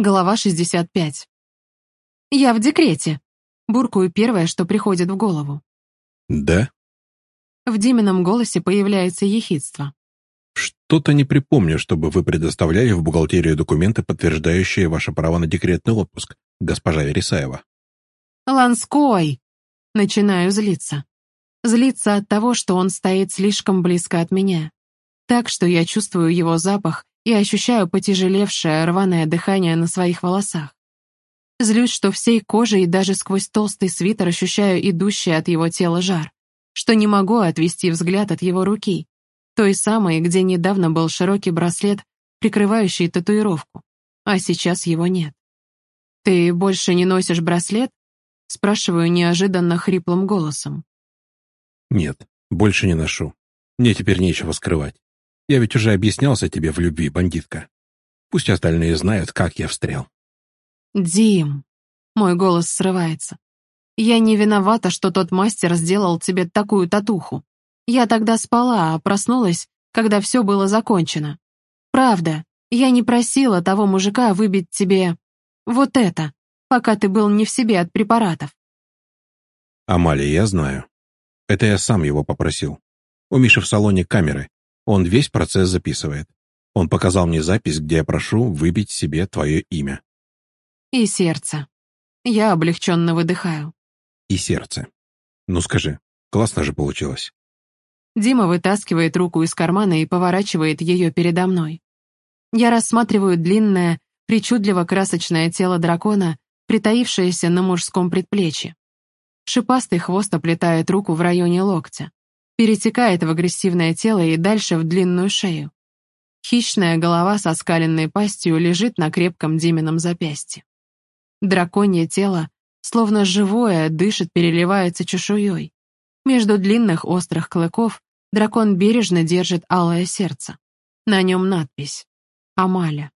Глава 65. «Я в декрете», — буркую первое, что приходит в голову. «Да?» В Димином голосе появляется ехидство. «Что-то не припомню, чтобы вы предоставляли в бухгалтерию документы, подтверждающие ваше право на декретный отпуск, госпожа Вересаева». «Ланской!» Начинаю злиться. Злиться от того, что он стоит слишком близко от меня. Так, что я чувствую его запах и ощущаю потяжелевшее, рваное дыхание на своих волосах. Злюсь, что всей кожей и даже сквозь толстый свитер ощущаю идущий от его тела жар, что не могу отвести взгляд от его руки, той самой, где недавно был широкий браслет, прикрывающий татуировку, а сейчас его нет. «Ты больше не носишь браслет?» спрашиваю неожиданно хриплым голосом. «Нет, больше не ношу. Мне теперь нечего скрывать. Я ведь уже объяснялся тебе в любви, бандитка. Пусть остальные знают, как я встрял. Дим, мой голос срывается. Я не виновата, что тот мастер сделал тебе такую татуху. Я тогда спала, а проснулась, когда все было закончено. Правда, я не просила того мужика выбить тебе вот это, пока ты был не в себе от препаратов. Амалия, я знаю. Это я сам его попросил. У Миши в салоне камеры, он весь процесс записывает. Он показал мне запись, где я прошу выбить себе твое имя. И сердце. Я облегченно выдыхаю. И сердце. Ну скажи, классно же получилось. Дима вытаскивает руку из кармана и поворачивает ее передо мной. Я рассматриваю длинное, причудливо красочное тело дракона, притаившееся на мужском предплечье. Шипастый хвост оплетает руку в районе локтя перетекает в агрессивное тело и дальше в длинную шею. Хищная голова со скаленной пастью лежит на крепком Димином запястье. Драконье тело, словно живое, дышит, переливается чешуей. Между длинных острых клыков дракон бережно держит алое сердце. На нем надпись «Амаля».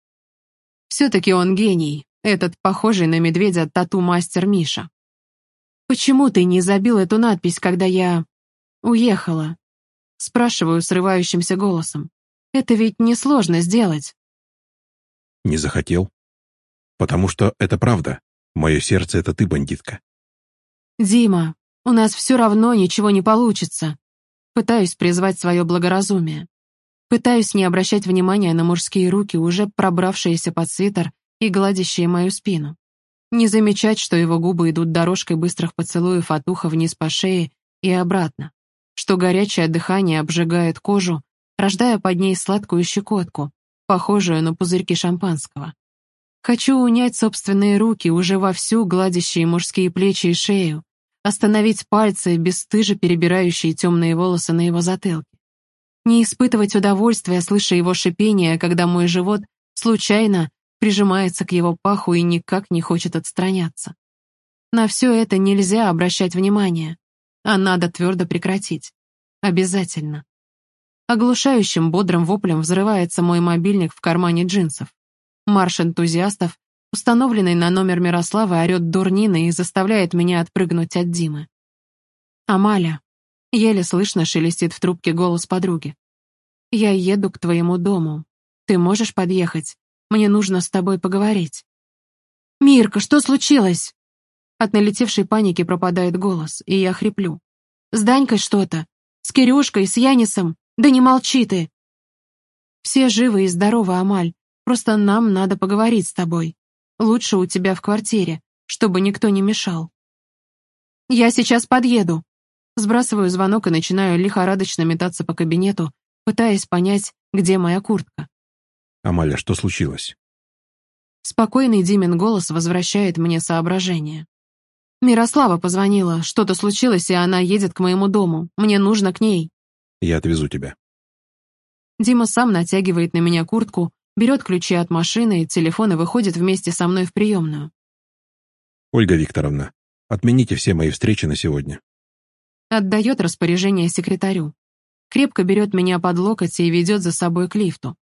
Все-таки он гений, этот похожий на медведя тату-мастер Миша. Почему ты не забил эту надпись, когда я... «Уехала?» Спрашиваю срывающимся голосом. «Это ведь несложно сделать». «Не захотел. Потому что это правда. Мое сердце — это ты, бандитка». «Дима, у нас все равно ничего не получится». Пытаюсь призвать свое благоразумие. Пытаюсь не обращать внимания на мужские руки, уже пробравшиеся под свитер и гладящие мою спину. Не замечать, что его губы идут дорожкой быстрых поцелуев от уха вниз по шее и обратно что горячее дыхание обжигает кожу, рождая под ней сладкую щекотку, похожую на пузырьки шампанского. Хочу унять собственные руки, уже вовсю гладящие мужские плечи и шею, остановить пальцы, бесстыже перебирающие темные волосы на его затылке. Не испытывать удовольствия, слыша его шипение, когда мой живот случайно прижимается к его паху и никак не хочет отстраняться. На все это нельзя обращать внимание а надо твердо прекратить. Обязательно. Оглушающим бодрым воплем взрывается мой мобильник в кармане джинсов. Марш энтузиастов, установленный на номер Мирославы, орет дурнина и заставляет меня отпрыгнуть от Димы. «Амаля», — еле слышно шелестит в трубке голос подруги. «Я еду к твоему дому. Ты можешь подъехать? Мне нужно с тобой поговорить». «Мирка, что случилось?» От налетевшей паники пропадает голос, и я хриплю. «С Данькой что-то? С Кирюшкой, с Янисом? Да не молчи ты!» «Все живы и здоровы, Амаль. Просто нам надо поговорить с тобой. Лучше у тебя в квартире, чтобы никто не мешал». «Я сейчас подъеду». Сбрасываю звонок и начинаю лихорадочно метаться по кабинету, пытаясь понять, где моя куртка. «Амаля, что случилось?» Спокойный Димин голос возвращает мне соображение. Мирослава позвонила. Что-то случилось, и она едет к моему дому. Мне нужно к ней. Я отвезу тебя. Дима сам натягивает на меня куртку, берет ключи от машины и телефон и выходит вместе со мной в приемную. Ольга Викторовна, отмените все мои встречи на сегодня. Отдает распоряжение секретарю. Крепко берет меня под локоть и ведет за собой к лифту,